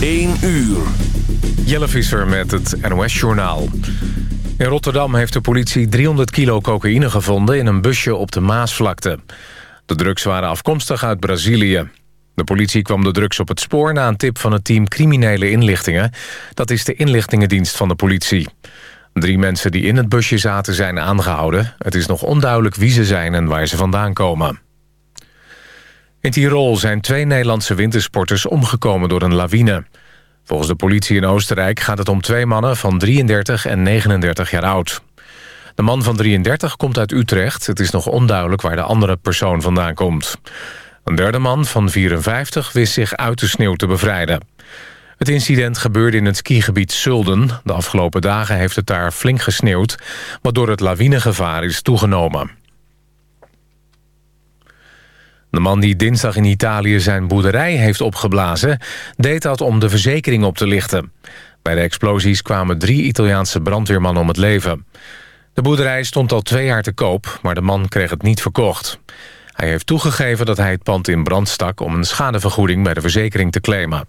1 uur. Jelle Visser met het NOS-journaal. In Rotterdam heeft de politie 300 kilo cocaïne gevonden... in een busje op de Maasvlakte. De drugs waren afkomstig uit Brazilië. De politie kwam de drugs op het spoor na een tip van het team Criminele Inlichtingen. Dat is de inlichtingendienst van de politie. Drie mensen die in het busje zaten zijn aangehouden. Het is nog onduidelijk wie ze zijn en waar ze vandaan komen. In Tirol zijn twee Nederlandse wintersporters omgekomen door een lawine. Volgens de politie in Oostenrijk gaat het om twee mannen van 33 en 39 jaar oud. De man van 33 komt uit Utrecht. Het is nog onduidelijk waar de andere persoon vandaan komt. Een derde man van 54 wist zich uit de sneeuw te bevrijden. Het incident gebeurde in het skigebied Sulden. De afgelopen dagen heeft het daar flink gesneeuwd... waardoor het lawinegevaar is toegenomen. De man die dinsdag in Italië zijn boerderij heeft opgeblazen... deed dat om de verzekering op te lichten. Bij de explosies kwamen drie Italiaanse brandweermannen om het leven. De boerderij stond al twee jaar te koop, maar de man kreeg het niet verkocht. Hij heeft toegegeven dat hij het pand in brand stak... om een schadevergoeding bij de verzekering te claimen.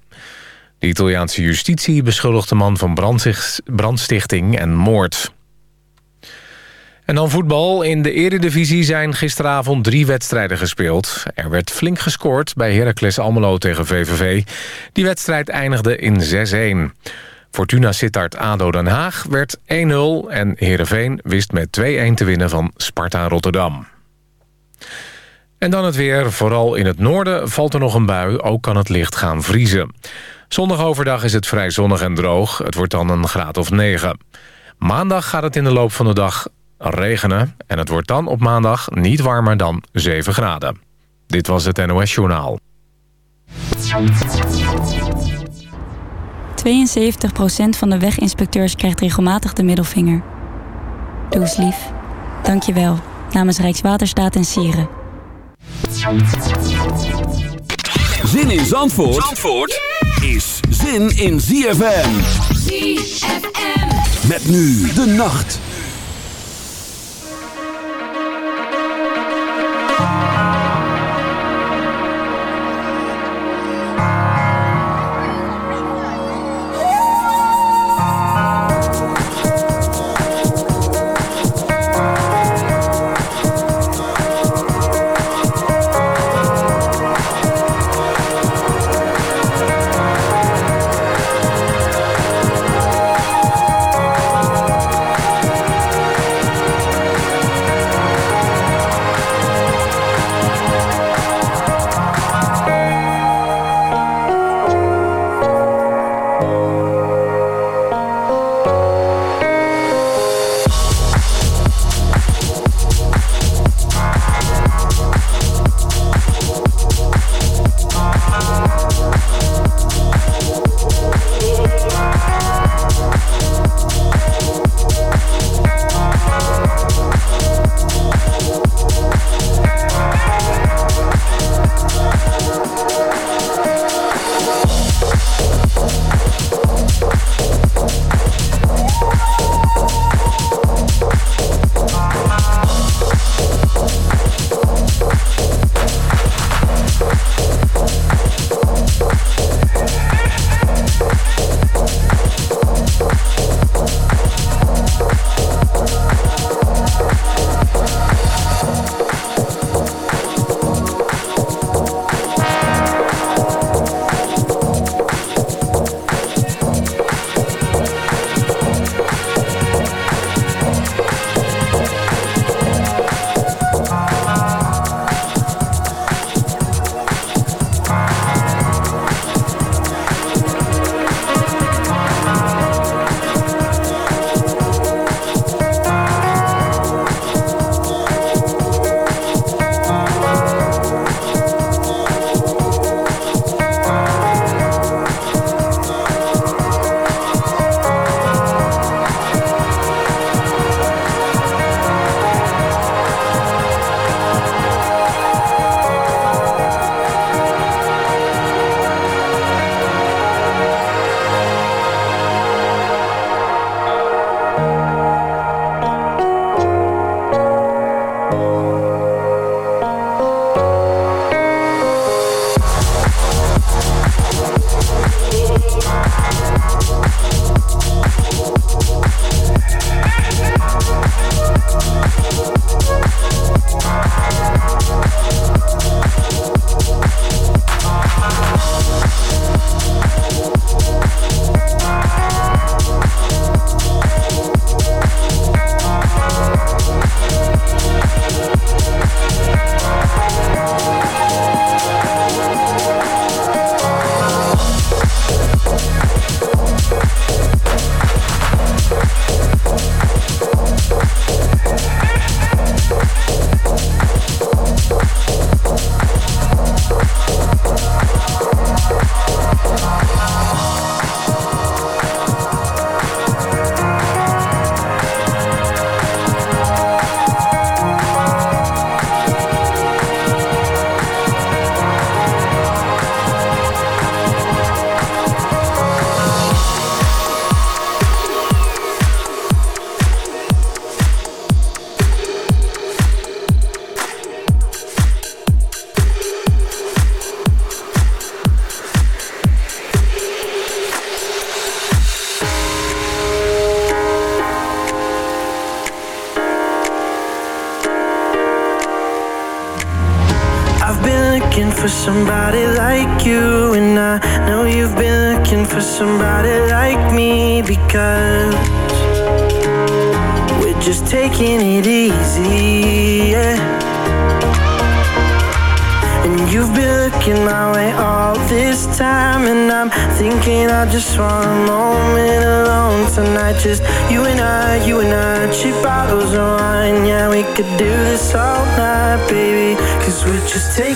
De Italiaanse justitie beschuldigt de man van brandstichting en moord. En dan voetbal. In de eredivisie zijn gisteravond drie wedstrijden gespeeld. Er werd flink gescoord bij Heracles Almelo tegen VVV. Die wedstrijd eindigde in 6-1. Fortuna Sittard ADO Den Haag werd 1-0 en Heerenveen wist met 2-1 te winnen van Sparta Rotterdam. En dan het weer. Vooral in het noorden valt er nog een bui. Ook kan het licht gaan vriezen. Zondag overdag is het vrij zonnig en droog. Het wordt dan een graad of 9. Maandag gaat het in de loop van de dag regenen... en het wordt dan op maandag niet warmer dan 7 graden. Dit was het NOS Journaal. 72% van de weginspecteurs krijgt regelmatig de middelvinger. Doe eens lief. Dank je wel. Namens Rijkswaterstaat en Sieren. Zin in Zandvoort, Zandvoort is zin in ZFM. ZFM. Met nu de nacht.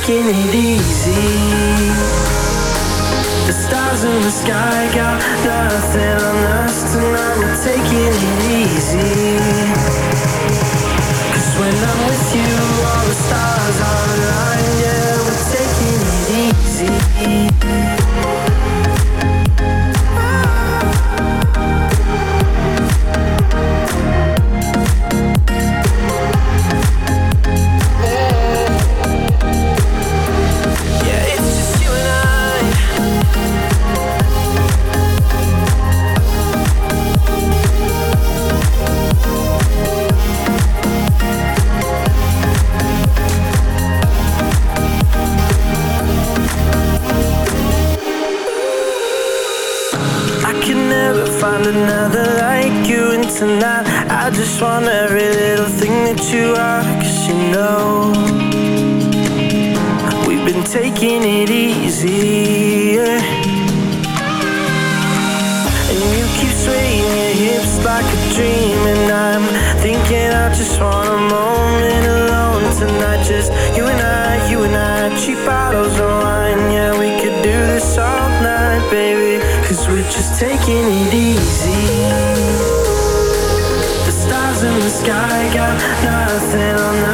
beginning. making it easier. And you keep swaying your hips like a dream, and I'm thinking I just want a moment alone tonight. Just you and I, you and I, cheap bottles of wine. Yeah, we could do this all night, baby, 'cause we're just taking it easy. The stars in the sky got nothing on us.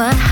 but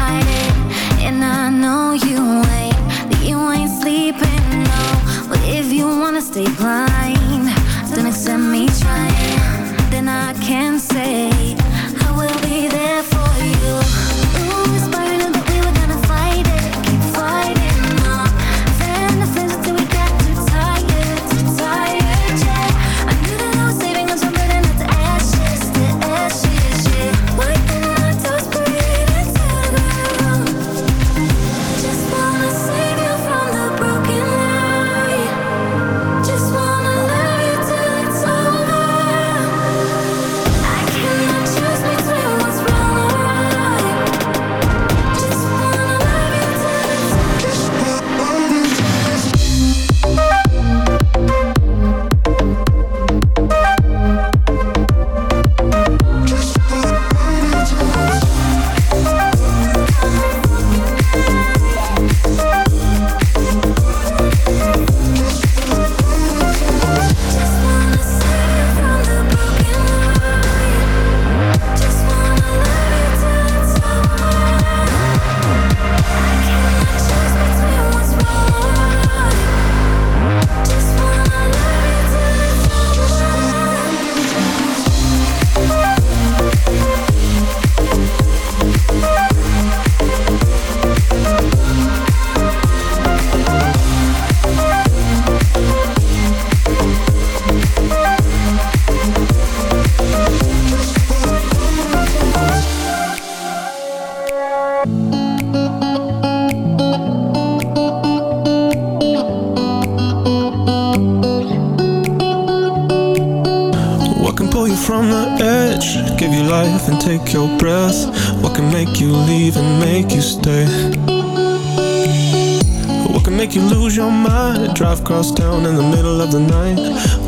you lose your mind. Drive cross town in the middle of the night.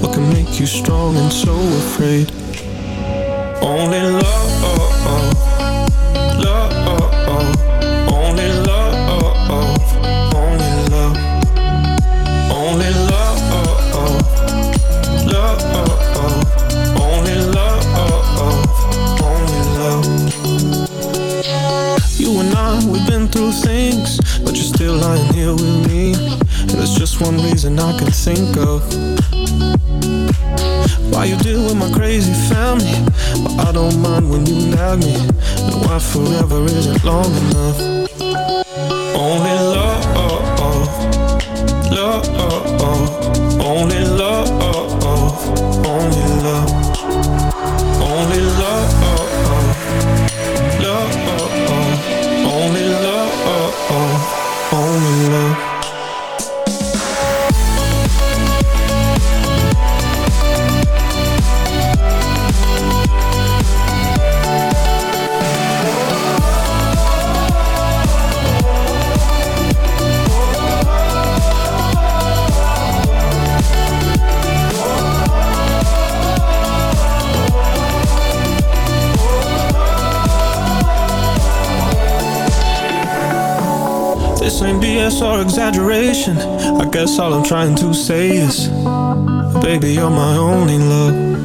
What can make you strong and so afraid? Only This ain't BS or exaggeration. I guess all I'm trying to say is, baby, you're my only love.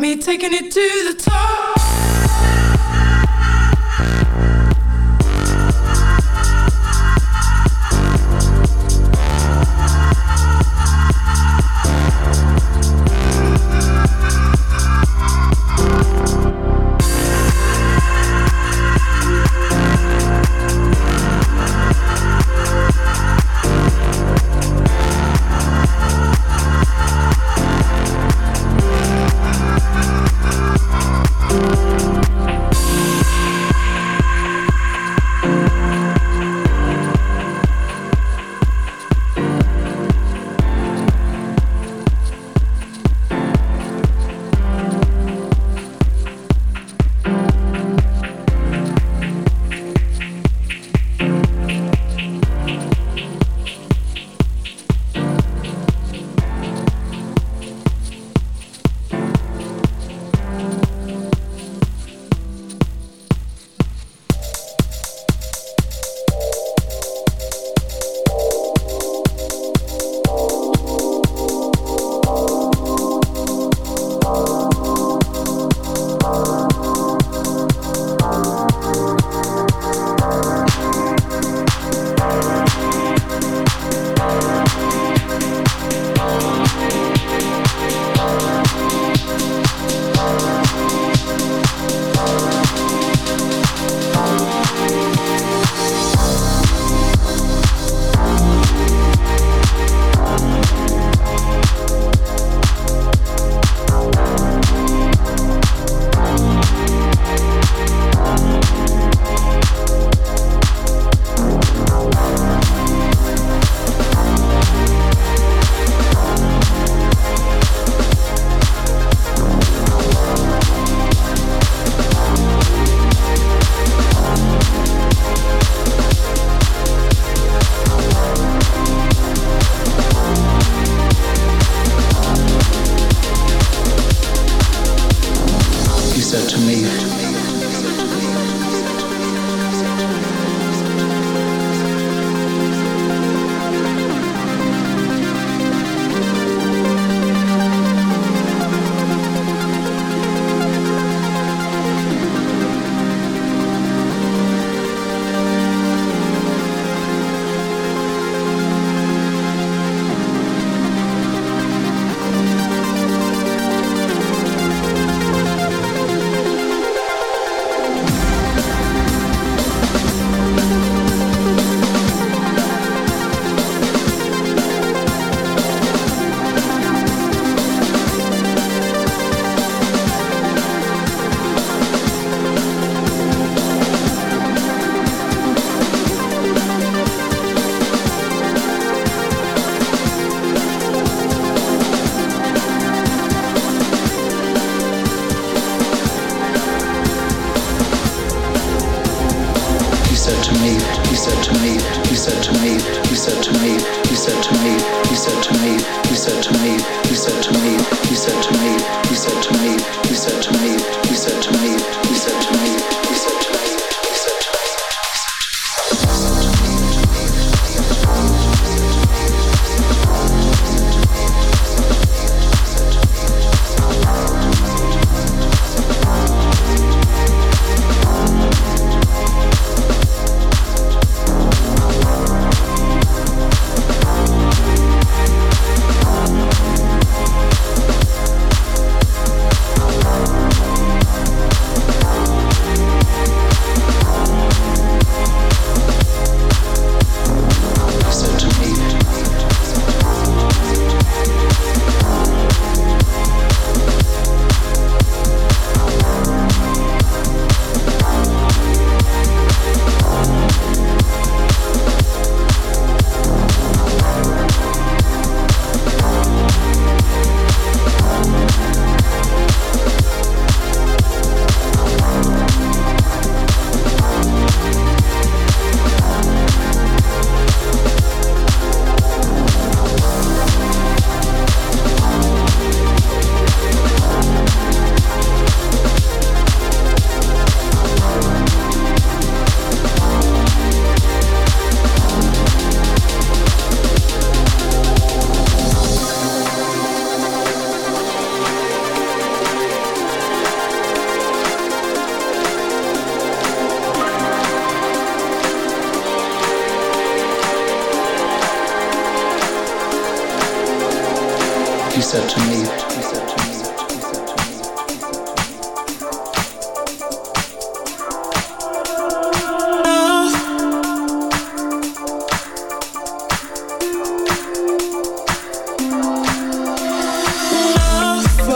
Taking it to the top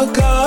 In my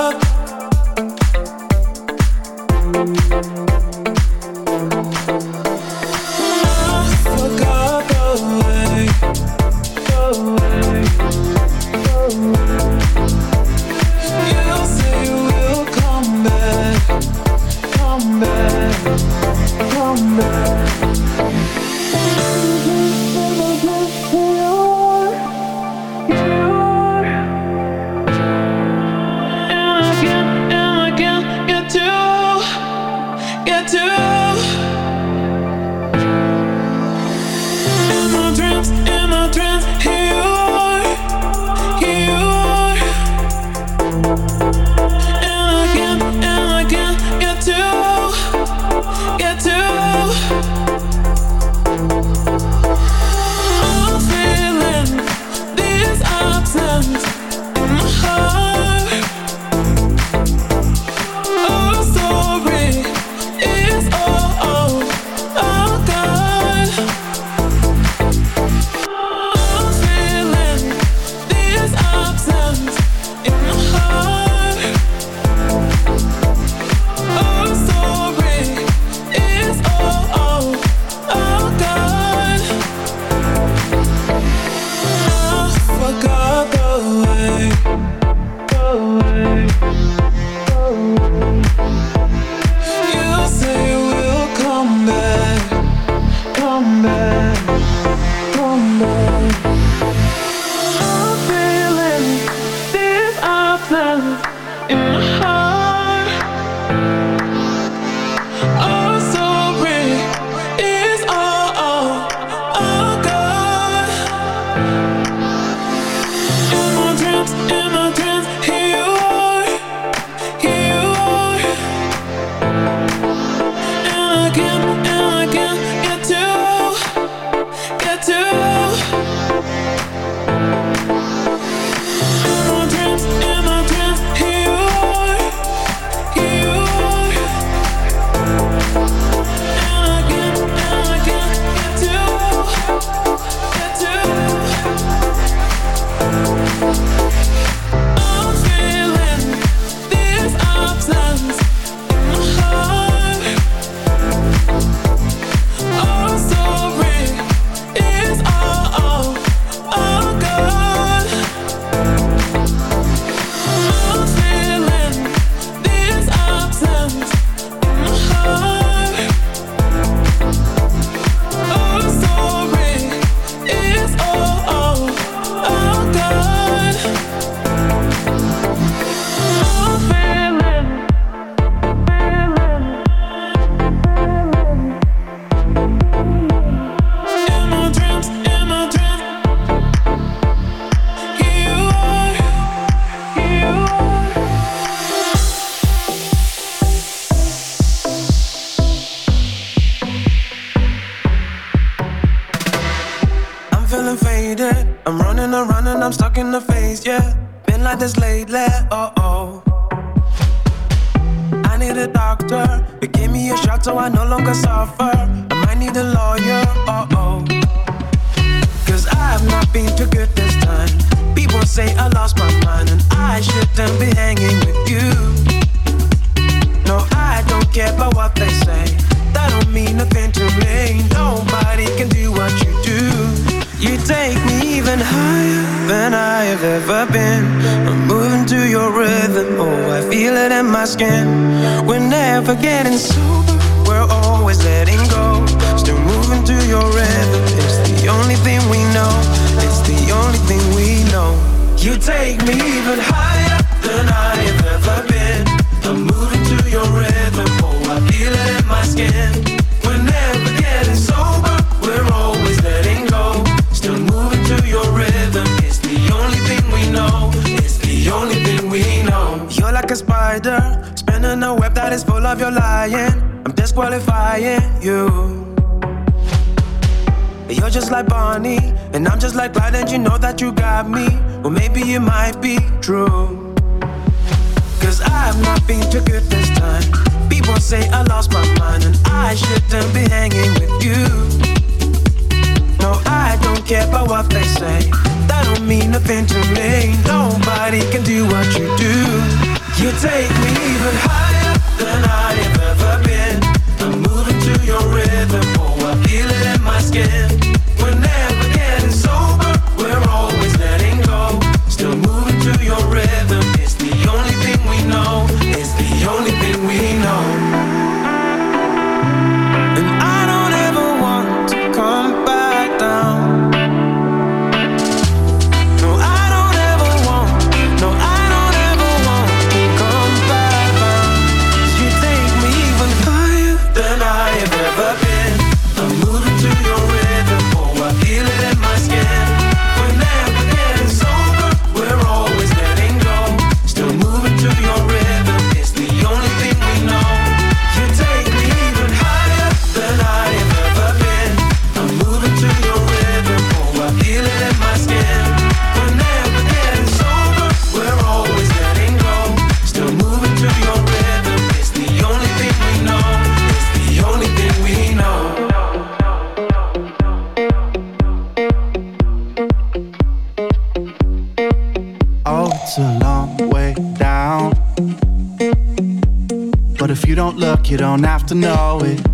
You don't have to know it.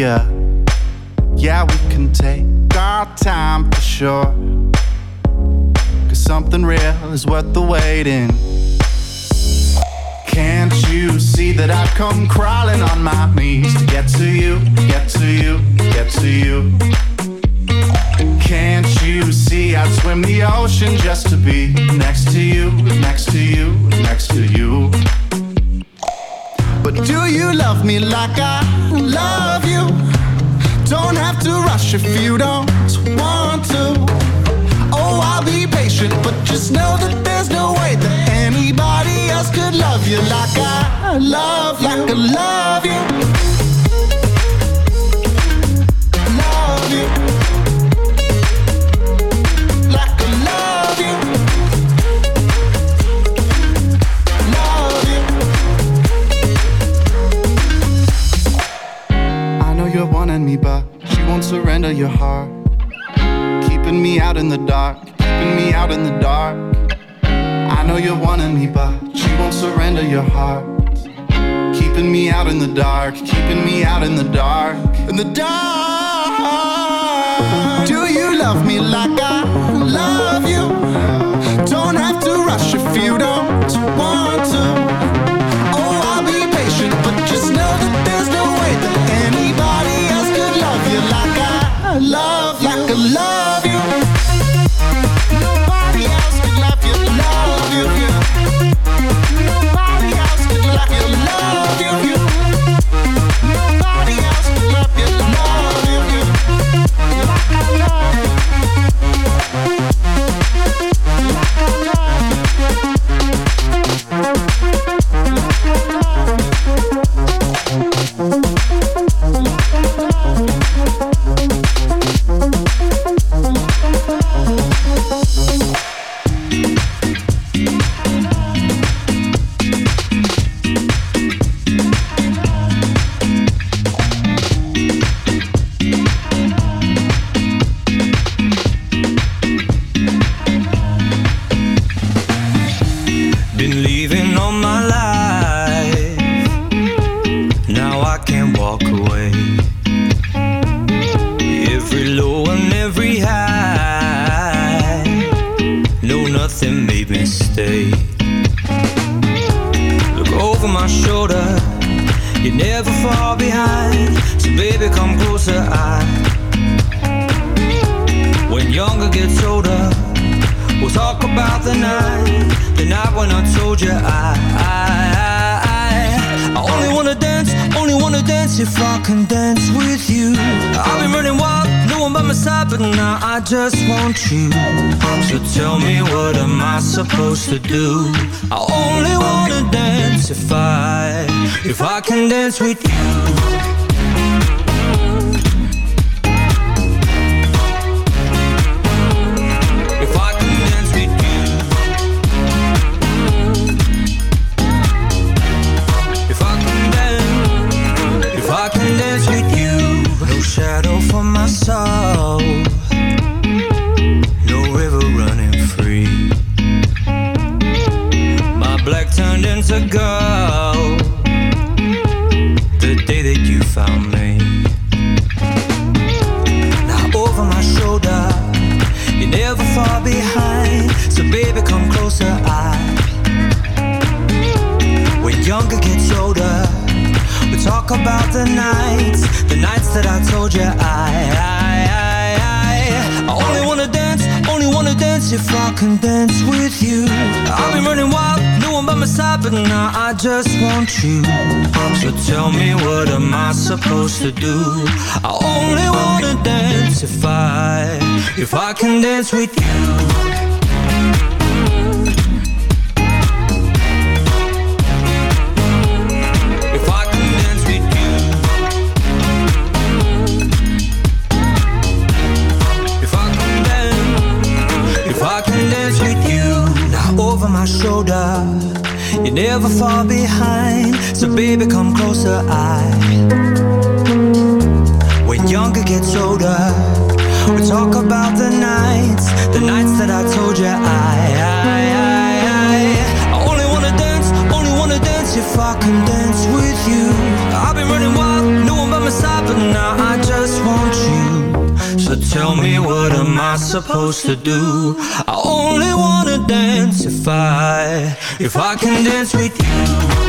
behavior. Yeah, we can take our time for sure. Cause something real is worth the waiting. Can't you see that I've come crawling on my knees to get to you, get to you, get to you? Can't you see I'd swim the ocean just to be next to you, next to you, next to you? But do you love me like I love you? Don't have to rush if you don't want to. Oh, I'll be patient, but just know that there's no way that anybody else could love you like I love, like I love you. surrender your heart. Keeping me out in the dark, keeping me out in the dark. I know you're wanting me, but you won't surrender your heart. Keeping me out in the dark, keeping me out in the dark, in the dark. Do you love me like I love you? Don't have to rush if you don't want to. Far behind, so baby, come closer. I, when younger gets older, we talk about the nights, the nights that I told you I, I, I, I, I only wanna dance, only wanna dance if I can dance with you. I've been running wild, by my side, but now I just want you. So tell me what am I supposed to do? I only wanna dance if I, if I can dance with you. You're never far behind. So baby, come closer. I, when younger gets older, we talk about the nights, the nights that I told you I, I, I, I, I only wanna dance, only wanna dance if I can dance with you. I've been running wild, no one by my side, but now I just want you. So tell me what am I supposed to do? Only wanna dance if I, if I can dance with you.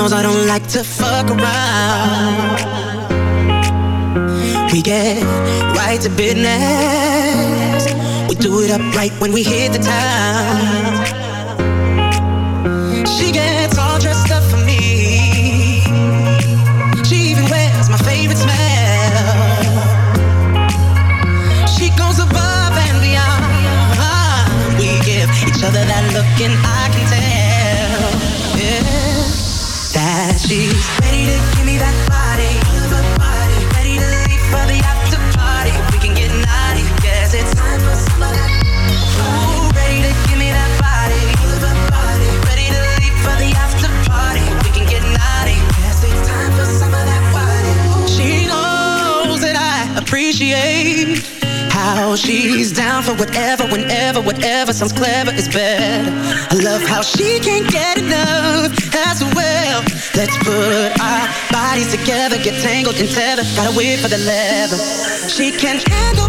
Knows I don't like to fuck around. We get right to business. We do it up right when we hit the town. She gets all dressed up for me. She even wears my favorite smell. She goes above and beyond. We give each other that look, and I appreciate how she's down for whatever, whenever, whatever sounds clever is better. I love how she can't get enough as well. Let's put our bodies together, get tangled and tethered. Gotta wait for the leather. She can handle